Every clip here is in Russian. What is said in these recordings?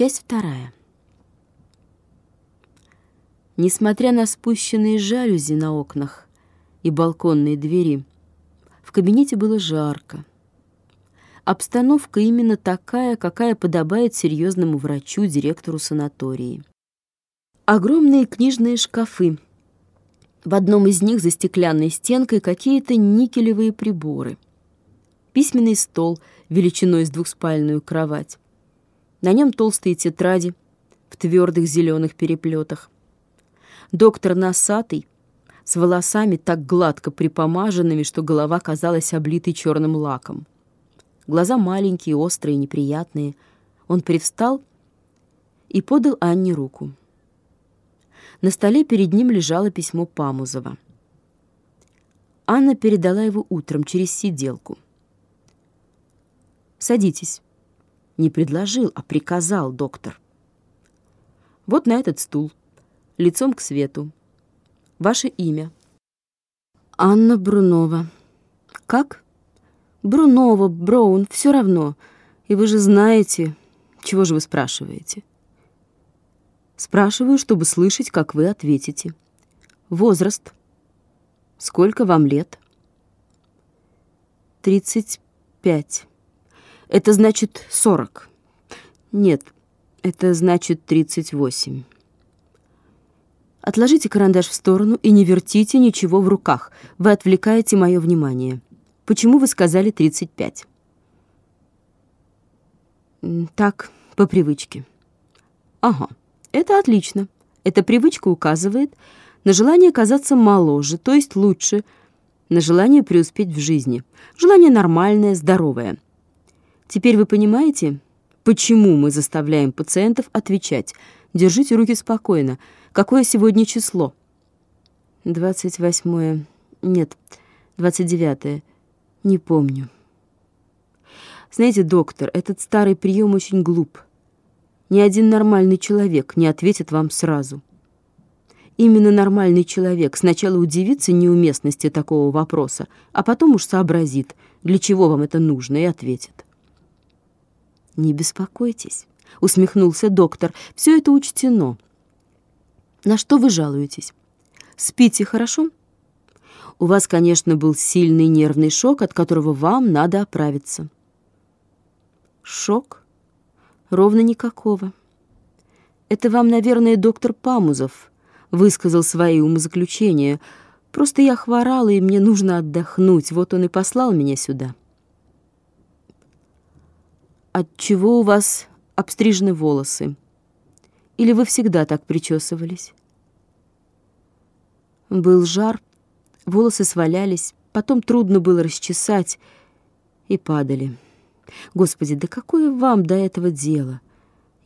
Часть вторая. Несмотря на спущенные жалюзи на окнах и балконные двери, в кабинете было жарко. Обстановка именно такая, какая подобает серьезному врачу, директору санатории. Огромные книжные шкафы. В одном из них за стеклянной стенкой какие-то никелевые приборы. Письменный стол величиной с двухспальную кровать. На нем толстые тетради в твердых зеленых переплетах. Доктор носатый, с волосами так гладко припомаженными, что голова казалась облитой черным лаком. Глаза маленькие, острые, неприятные. Он привстал и подал Анне руку. На столе перед ним лежало письмо Памузова. Анна передала его утром через сиделку. «Садитесь». Не предложил, а приказал доктор. «Вот на этот стул, лицом к свету. Ваше имя?» «Анна Брунова». «Как?» «Брунова, Броун, все равно. И вы же знаете...» «Чего же вы спрашиваете?» Спрашиваю, чтобы слышать, как вы ответите. Возраст. Сколько вам лет? Тридцать пять. Это значит сорок. Нет, это значит тридцать восемь. Отложите карандаш в сторону и не вертите ничего в руках. Вы отвлекаете мое внимание. Почему вы сказали тридцать пять? Так, по привычке. Ага. Это отлично. Эта привычка указывает на желание казаться моложе, то есть лучше, на желание преуспеть в жизни. Желание нормальное, здоровое. Теперь вы понимаете, почему мы заставляем пациентов отвечать? Держите руки спокойно. Какое сегодня число? 28 Нет, 29 Не помню. Знаете, доктор, этот старый прием очень глуп. Ни один нормальный человек не ответит вам сразу. Именно нормальный человек сначала удивится неуместности такого вопроса, а потом уж сообразит, для чего вам это нужно, и ответит. «Не беспокойтесь», — усмехнулся доктор, — «все это учтено». «На что вы жалуетесь? Спите хорошо?» «У вас, конечно, был сильный нервный шок, от которого вам надо оправиться». «Шок?» Ровно никакого. Это вам, наверное, доктор Памузов высказал свои умозаключения. Просто я хворала, и мне нужно отдохнуть. Вот он и послал меня сюда. Отчего у вас обстрижены волосы? Или вы всегда так причесывались? Был жар, волосы свалялись, потом трудно было расчесать и падали. Господи, да какое вам до этого дело?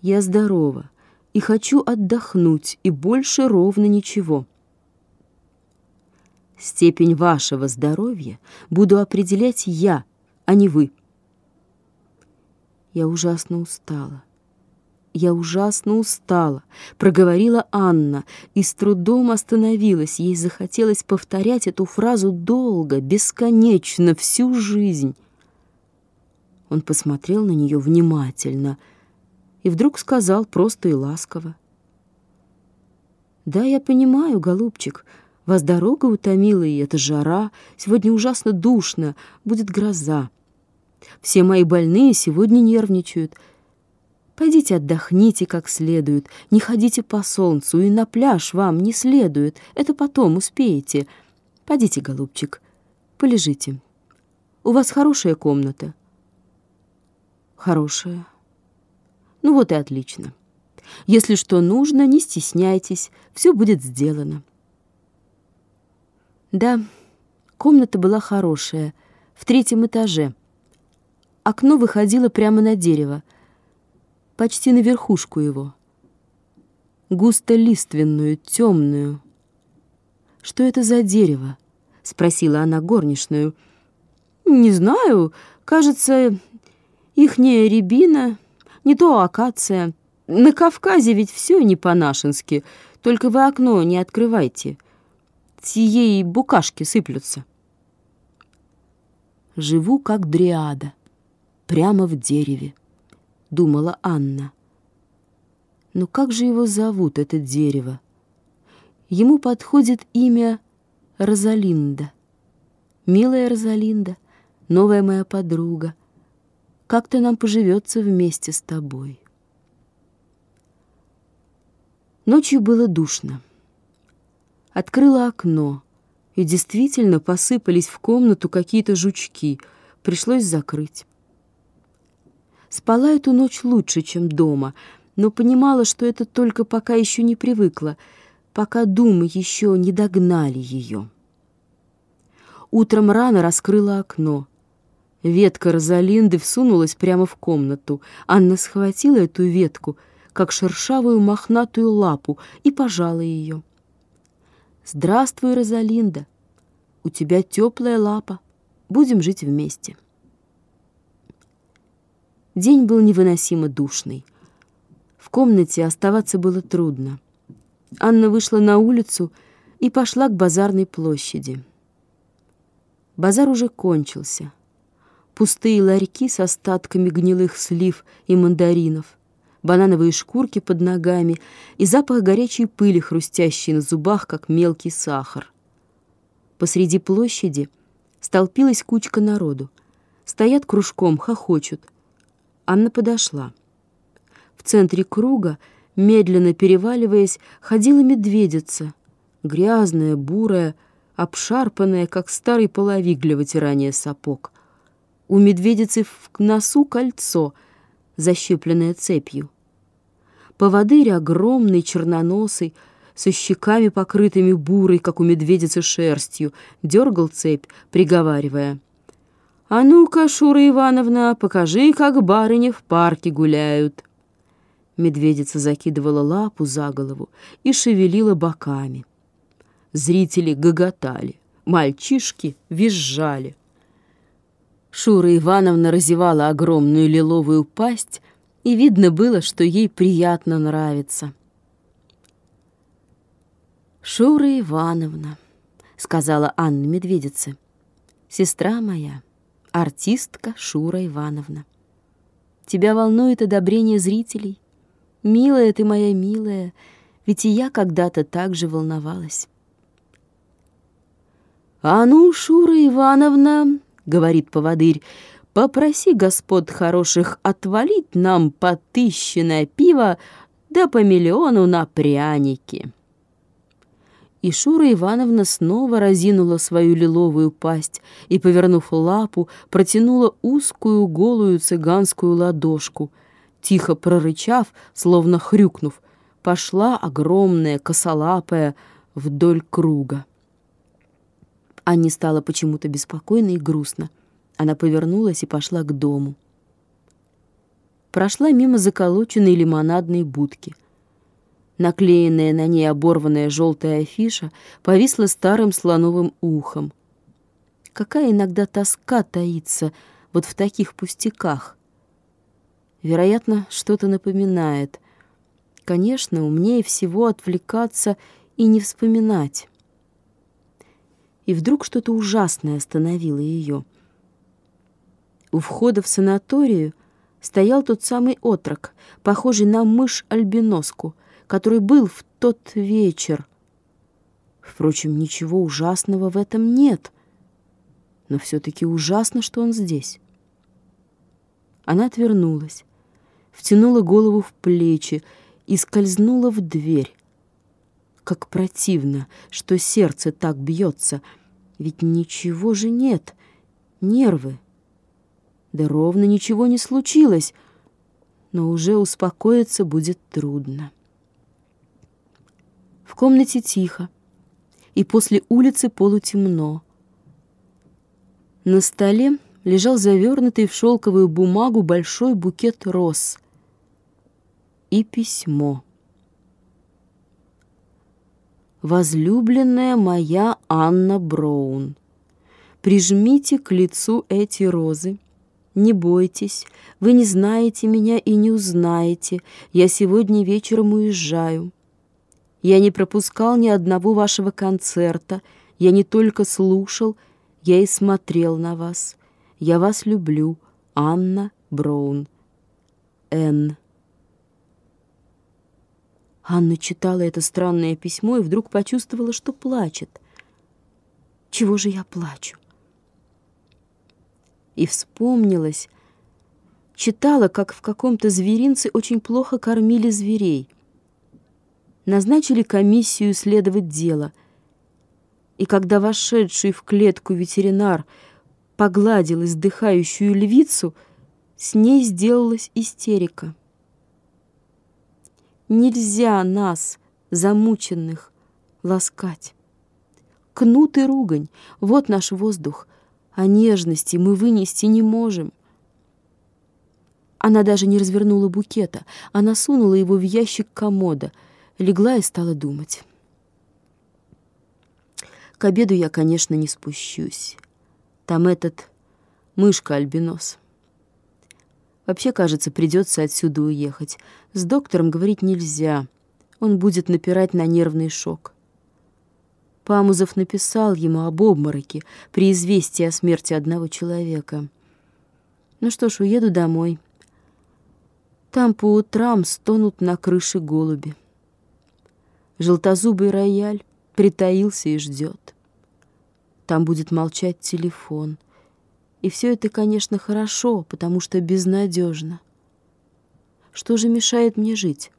Я здорова и хочу отдохнуть, и больше ровно ничего. Степень вашего здоровья буду определять я, а не вы. Я ужасно устала. «Я ужасно устала», — проговорила Анна и с трудом остановилась. Ей захотелось повторять эту фразу долго, бесконечно, всю жизнь. Он посмотрел на нее внимательно и вдруг сказал просто и ласково. «Да, я понимаю, голубчик, вас дорога утомила, и это жара, сегодня ужасно душно, будет гроза. Все мои больные сегодня нервничают. Пойдите отдохните как следует, не ходите по солнцу, и на пляж вам не следует, это потом успеете. Пойдите, голубчик, полежите. У вас хорошая комната». Хорошая. Ну вот и отлично. Если что нужно, не стесняйтесь, все будет сделано. Да, комната была хорошая, в третьем этаже. Окно выходило прямо на дерево, почти на верхушку его. Густо лиственную, темную. «Что это за дерево?» — спросила она горничную. «Не знаю, кажется, Ихняя рябина, не то акация. На Кавказе ведь все не по-нашенски, только вы окно не открывайте. С ей букашки сыплются. Живу как дриада, прямо в дереве, думала Анна. Но как же его зовут, это дерево? Ему подходит имя Розалинда. Милая Розалинда, новая моя подруга, как-то нам поживется вместе с тобой. Ночью было душно. Открыла окно, и действительно посыпались в комнату какие-то жучки. Пришлось закрыть. Спала эту ночь лучше, чем дома, но понимала, что это только пока еще не привыкла, пока думы еще не догнали ее. Утром рано раскрыла окно. Ветка Розалинды всунулась прямо в комнату. Анна схватила эту ветку, как шершавую мохнатую лапу, и пожала ее. «Здравствуй, Розалинда! У тебя теплая лапа. Будем жить вместе». День был невыносимо душный. В комнате оставаться было трудно. Анна вышла на улицу и пошла к базарной площади. Базар уже кончился. Пустые ларьки с остатками гнилых слив и мандаринов, банановые шкурки под ногами и запах горячей пыли, хрустящей на зубах, как мелкий сахар. Посреди площади столпилась кучка народу. Стоят кружком, хохочут — Анна подошла. В центре круга, медленно переваливаясь, ходила медведица, грязная, бурая, обшарпанная, как старый половик для вытирания сапог. У медведицы в носу кольцо, защепленное цепью. Поводырь огромный, черноносый, со щеками покрытыми бурой, как у медведицы шерстью, дергал цепь, приговаривая — «А ну-ка, Шура Ивановна, покажи, как барыни в парке гуляют». Медведица закидывала лапу за голову и шевелила боками. Зрители гоготали, мальчишки визжали. Шура Ивановна разевала огромную лиловую пасть, и видно было, что ей приятно нравится. «Шура Ивановна», — сказала Анна Медведица, — «сестра моя» артистка Шура Ивановна. Тебя волнует одобрение зрителей? Милая ты моя милая, ведь и я когда-то так же волновалась. «А ну, Шура Ивановна, — говорит поводырь, — попроси господ хороших отвалить нам по тысяче на пиво да по миллиону на пряники» и Шура Ивановна снова разинула свою лиловую пасть и, повернув лапу, протянула узкую голую цыганскую ладошку. Тихо прорычав, словно хрюкнув, пошла огромная косолапая вдоль круга. Анне стало почему-то беспокойно и грустно. Она повернулась и пошла к дому. Прошла мимо заколоченной лимонадной будки — Наклеенная на ней оборванная желтая афиша повисла старым слоновым ухом. Какая иногда тоска таится вот в таких пустяках. Вероятно, что-то напоминает. Конечно, умнее всего отвлекаться и не вспоминать. И вдруг что-то ужасное остановило ее. У входа в санаторию стоял тот самый отрок, похожий на мышь-альбиноску — который был в тот вечер. Впрочем, ничего ужасного в этом нет. Но все-таки ужасно, что он здесь. Она отвернулась, втянула голову в плечи и скользнула в дверь. Как противно, что сердце так бьется, ведь ничего же нет, нервы. Да ровно ничего не случилось, но уже успокоиться будет трудно. В комнате тихо, и после улицы полутемно. На столе лежал завернутый в шелковую бумагу большой букет роз и письмо. «Возлюбленная моя Анна Браун, прижмите к лицу эти розы, не бойтесь, вы не знаете меня и не узнаете, я сегодня вечером уезжаю». Я не пропускал ни одного вашего концерта. Я не только слушал, я и смотрел на вас. Я вас люблю. Анна Браун. Н. Анна читала это странное письмо и вдруг почувствовала, что плачет. Чего же я плачу? И вспомнилась, читала, как в каком-то зверинце очень плохо кормили зверей. Назначили комиссию исследовать дело. И когда вошедший в клетку ветеринар погладил издыхающую львицу, с ней сделалась истерика. Нельзя нас, замученных, ласкать. Кнут и ругань — вот наш воздух, а нежности мы вынести не можем. Она даже не развернула букета, она сунула его в ящик комода, легла и стала думать. К обеду я, конечно, не спущусь. Там этот мышка-альбинос — Вообще, кажется, придется отсюда уехать. С доктором говорить нельзя. Он будет напирать на нервный шок. Памузов написал ему об обмороке при известии о смерти одного человека. Ну что ж, уеду домой. Там по утрам стонут на крыше голуби. Желтозубый рояль притаился и ждет. Там будет молчать телефон — и все это, конечно, хорошо, потому что безнадежно. Что же мешает мне жить?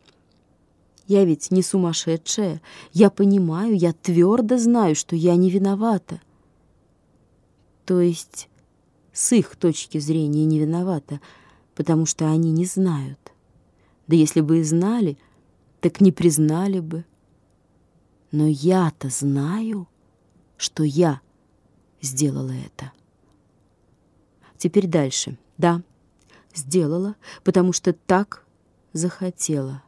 Я ведь не сумасшедшая. Я понимаю, я твердо знаю, что я не виновата. То есть с их точки зрения не виновата, потому что они не знают. Да если бы и знали, так не признали бы. Но я-то знаю, что я сделала это. Теперь дальше. Да, сделала, потому что так захотела.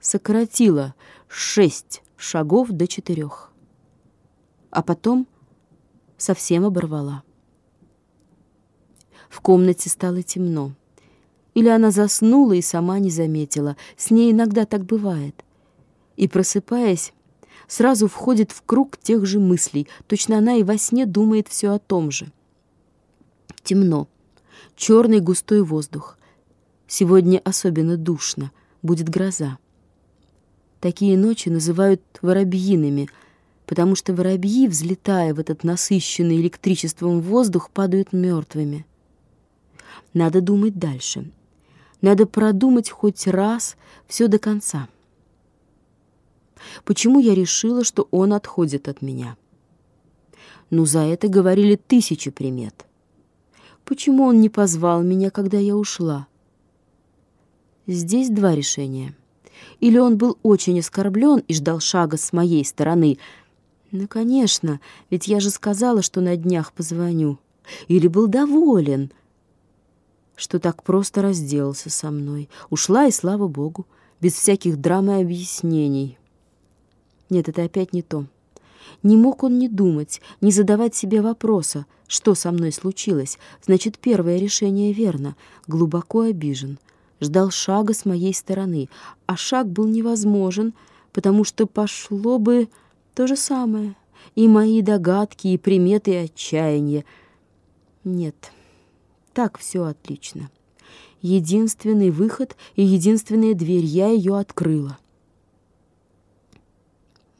Сократила шесть шагов до четырех. А потом совсем оборвала. В комнате стало темно. Или она заснула и сама не заметила. С ней иногда так бывает. И, просыпаясь, сразу входит в круг тех же мыслей. Точно она и во сне думает все о том же. Темно. Черный густой воздух. Сегодня особенно душно. Будет гроза. Такие ночи называют воробьиными, потому что воробьи, взлетая в этот насыщенный электричеством воздух, падают мертвыми. Надо думать дальше. Надо продумать хоть раз все до конца. Почему я решила, что он отходит от меня? Ну, за это говорили тысячи примет. Почему он не позвал меня, когда я ушла? Здесь два решения. Или он был очень оскорблен и ждал шага с моей стороны. Ну, конечно, ведь я же сказала, что на днях позвоню. Или был доволен, что так просто разделался со мной. Ушла, и слава богу, без всяких драм и объяснений. Нет, это опять не то. Не мог он не думать, не задавать себе вопроса, что со мной случилось. Значит, первое решение верно. Глубоко обижен. Ждал шага с моей стороны. А шаг был невозможен, потому что пошло бы то же самое. И мои догадки, и приметы, и отчаяние. Нет, так все отлично. Единственный выход и единственная дверь. Я ее открыла.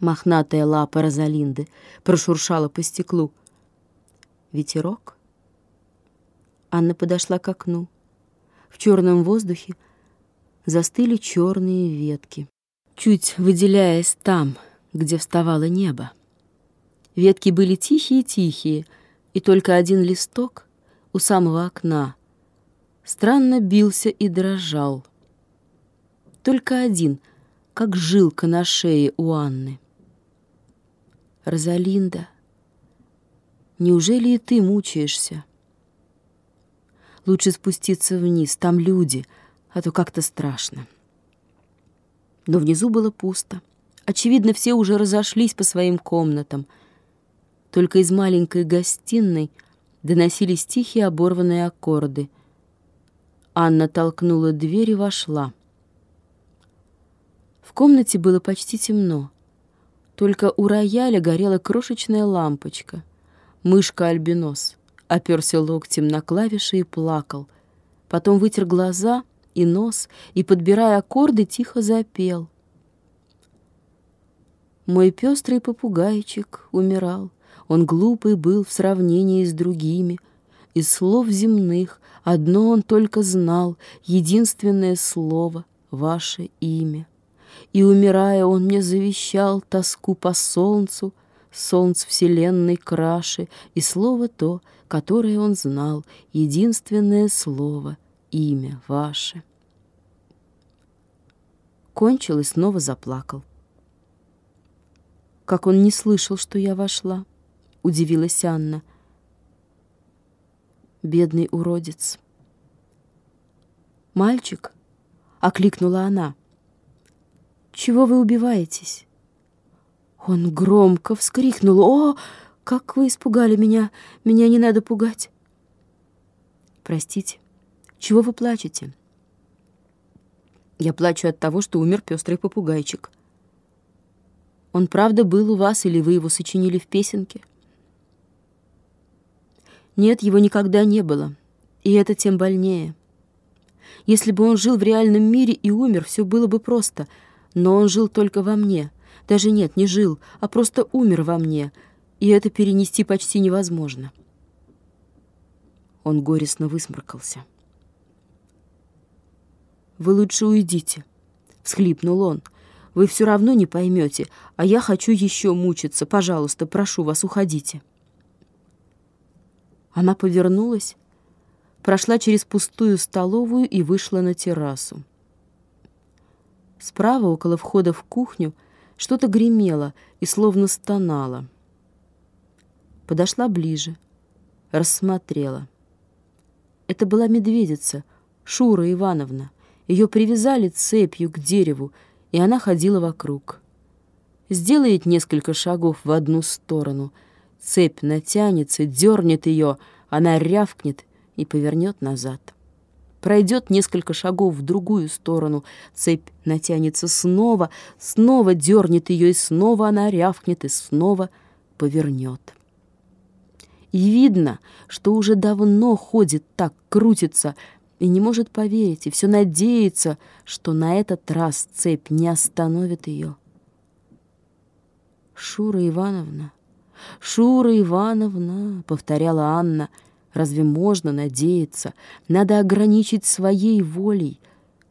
Мохнатая лапа Розалинды прошуршала по стеклу. Ветерок. Анна подошла к окну. В черном воздухе застыли черные ветки, чуть выделяясь там, где вставало небо. Ветки были тихие-тихие, и только один листок у самого окна странно бился и дрожал. Только один, как жилка на шее у Анны. Розалинда, неужели и ты мучаешься? Лучше спуститься вниз, там люди, а то как-то страшно. Но внизу было пусто. Очевидно, все уже разошлись по своим комнатам. Только из маленькой гостиной доносились тихие оборванные аккорды. Анна толкнула дверь и вошла. В комнате было почти темно. Только у рояля горела крошечная лампочка. Мышка-альбинос оперся локтем на клавиши и плакал. Потом вытер глаза и нос и, подбирая аккорды, тихо запел. Мой пестрый попугайчик умирал, он глупый был в сравнении с другими. Из слов земных одно он только знал, единственное слово — ваше имя. И, умирая, он мне завещал тоску по солнцу, солнц вселенной краше, и слово то, которое он знал, единственное слово, имя ваше. Кончил и снова заплакал. Как он не слышал, что я вошла, удивилась Анна. Бедный уродец. «Мальчик?» — окликнула она. «Чего вы убиваетесь?» Он громко вскрикнул. «О, как вы испугали меня! Меня не надо пугать!» «Простите, чего вы плачете?» «Я плачу от того, что умер пестрый попугайчик». «Он правда был у вас, или вы его сочинили в песенке?» «Нет, его никогда не было, и это тем больнее. Если бы он жил в реальном мире и умер, все было бы просто, но он жил только во мне» Даже нет, не жил, а просто умер во мне, и это перенести почти невозможно. Он горестно высморкался. «Вы лучше уйдите», — всхлипнул он. «Вы все равно не поймете, а я хочу еще мучиться. Пожалуйста, прошу вас, уходите». Она повернулась, прошла через пустую столовую и вышла на террасу. Справа, около входа в кухню, — что-то гремело и словно стонало. Подошла ближе, рассмотрела. Это была медведица, Шура Ивановна. Ее привязали цепью к дереву, и она ходила вокруг. Сделает несколько шагов в одну сторону, цепь натянется, дернет ее, она рявкнет и повернет назад. Пройдет несколько шагов в другую сторону, цепь натянется снова, снова дернет ее, и снова она рявкнет, и снова повернет. И видно, что уже давно ходит так, крутится, и не может поверить, и все надеется, что на этот раз цепь не остановит ее. «Шура Ивановна, Шура Ивановна», — повторяла Анна, — Разве можно надеяться? Надо ограничить своей волей.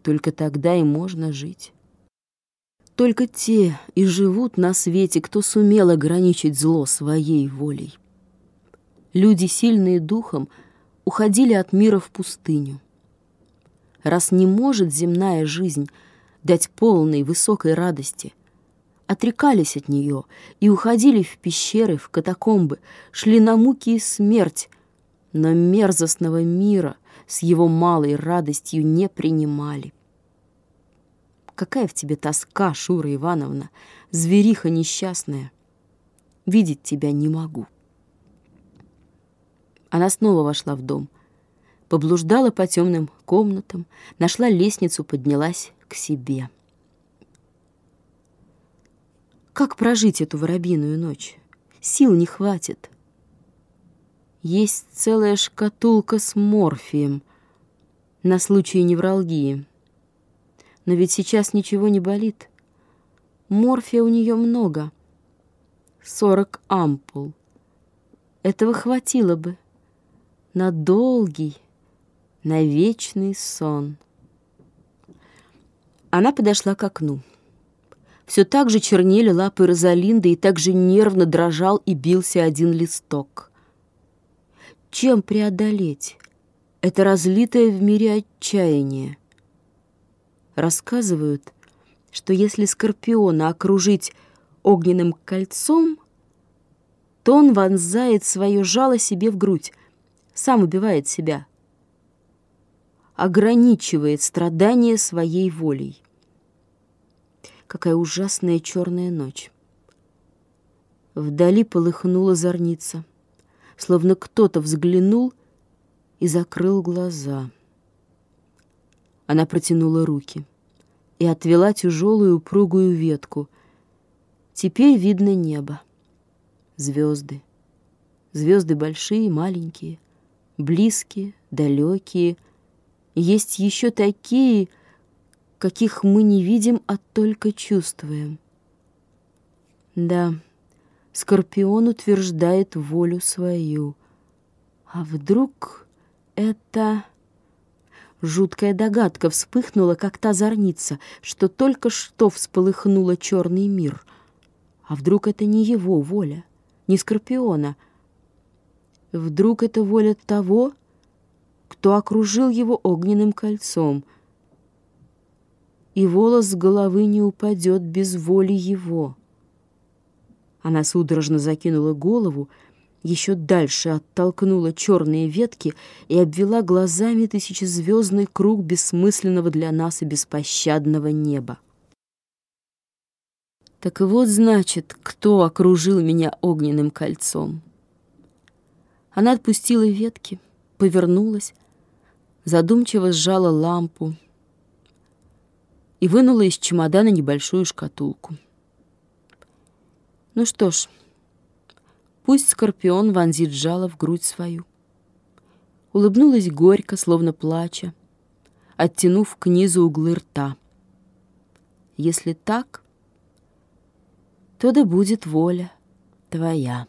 Только тогда и можно жить. Только те и живут на свете, кто сумел ограничить зло своей волей. Люди, сильные духом, уходили от мира в пустыню. Раз не может земная жизнь дать полной высокой радости, отрекались от нее и уходили в пещеры, в катакомбы, шли на муки и смерть, но мерзостного мира с его малой радостью не принимали. Какая в тебе тоска, Шура Ивановна, звериха несчастная. Видеть тебя не могу. Она снова вошла в дом, поблуждала по темным комнатам, нашла лестницу, поднялась к себе. Как прожить эту воробьиную ночь? Сил не хватит. Есть целая шкатулка с морфием на случай невралгии. Но ведь сейчас ничего не болит. Морфия у нее много. Сорок ампул. Этого хватило бы на долгий, на вечный сон. Она подошла к окну. Все так же чернели лапы Розалинды, и так же нервно дрожал и бился один листок чем преодолеть это разлитое в мире отчаяние. Рассказывают, что если скорпиона окружить огненным кольцом, то он вонзает свое жало себе в грудь, сам убивает себя, ограничивает страдания своей волей. Какая ужасная черная ночь. Вдали полыхнула зорница — словно кто-то взглянул и закрыл глаза. Она протянула руки и отвела тяжелую упругую ветку. Теперь видно небо, звезды. Звезды большие, маленькие, близкие, далекие, есть еще такие, каких мы не видим, а только чувствуем. Да, Скорпион утверждает волю свою. А вдруг это... Жуткая догадка вспыхнула, как та зорница, что только что всполыхнула черный мир. А вдруг это не его воля, не Скорпиона? Вдруг это воля того, кто окружил его огненным кольцом, и волос с головы не упадет без воли его. Она судорожно закинула голову, еще дальше оттолкнула черные ветки и обвела глазами тысячезвездный круг бессмысленного для нас и беспощадного неба. Так вот, значит, кто окружил меня огненным кольцом. Она отпустила ветки, повернулась, задумчиво сжала лампу и вынула из чемодана небольшую шкатулку. Ну что ж, пусть скорпион вонзит жало в грудь свою. Улыбнулась горько, словно плача, оттянув к низу углы рта. Если так, то да будет воля твоя.